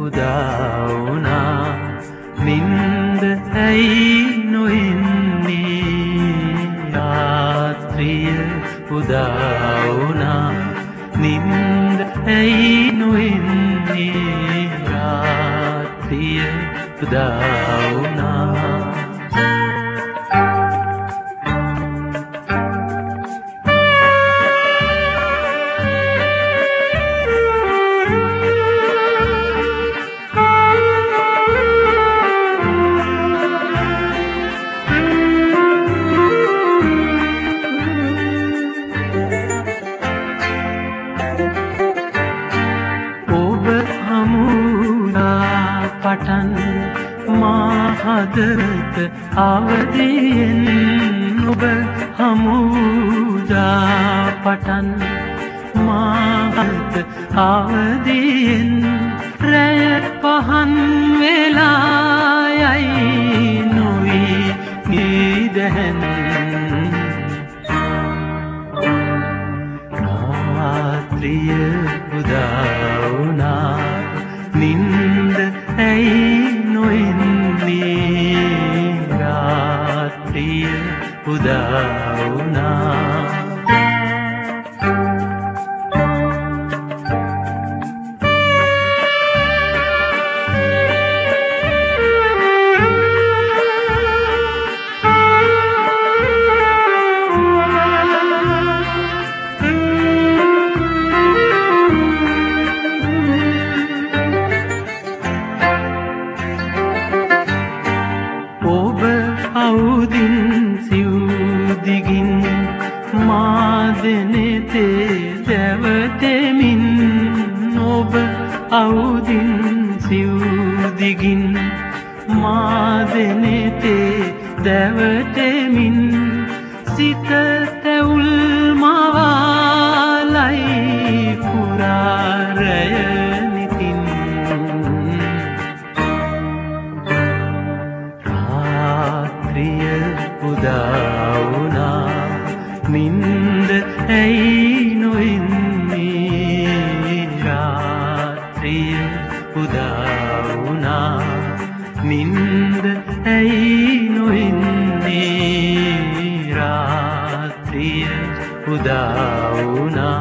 උදාවුනා නින්ද ඇයි නොහින්නේ රාත්‍රිය උදාවුනා නින්ද ඇයි නොහින්නේ රාත්‍රිය උදාවුනා පටන් මාහදත අවදියෙන් ඔබ හමුදා පටන් මාහත අවදියෙන් රැය පහන් වෙලායයි උදාවුනා ඔබ අවුදින් සිව්දිගින් මාදනතේ දැවතෙමින් නොබ අවුදින් සිව්දිගින් මාදනතේ දැවටෙමින් සිත තැවුල් මවාලයි පුරාරය නිතින්. රාත්‍රිය උදා නින්ද ඇයි නොඉන්නේ? රාත්‍රිය පුදාවුණා නින්ද ඇයි නොඉන්නේ? රාත්‍රිය පුදාවුණා